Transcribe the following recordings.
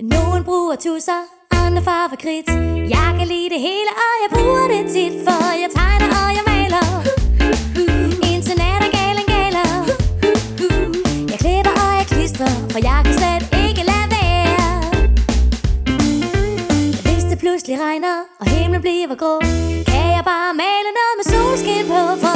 Nogen bruger tusser, andre farver kridt. Jeg kan lide det hele, og jeg bruger det tit For jeg tegner og jeg maler. Internet er galen galer. Jeg klipper og jeg klister For jeg kan slet ikke lade være. Hvis det pludselig regner, og himlen bliver grå Kan jeg bare male noget med solskin på For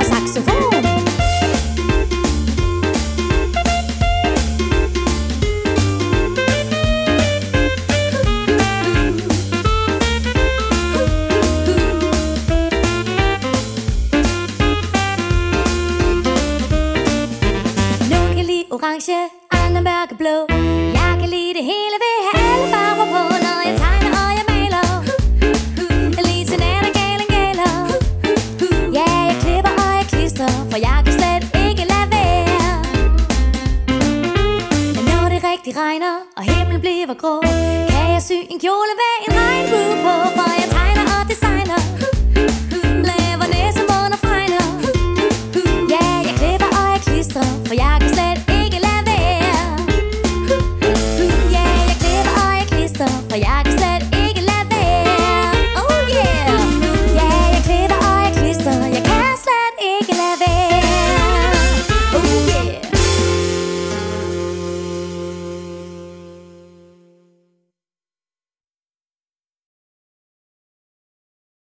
orange, andre mørkeblå Jeg kan lide det hele ved at have alle farver på Når jeg tegner og jeg maler. Lige til nat og galen galer. Ja, jeg klipper og jeg klister For jeg kan slet ikke lade være. Men når det rigtig regner Og himlen bliver grå Kan jeg sy en kjole med en regnbue Бо